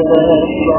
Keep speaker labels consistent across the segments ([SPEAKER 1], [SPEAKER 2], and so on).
[SPEAKER 1] Oh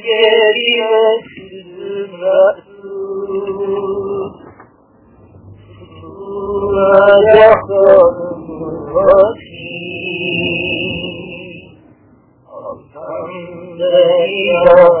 [SPEAKER 1] الجاريات المألوف وعلى الرحيم الحمد لله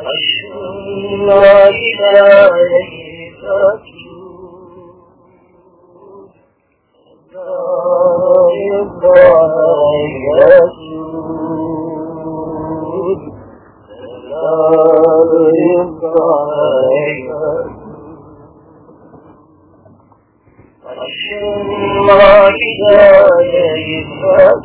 [SPEAKER 1] وأشرنا إلى يسرك لا يضع يسود لا يضع وأشرنا إلى يسرك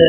[SPEAKER 1] Hey,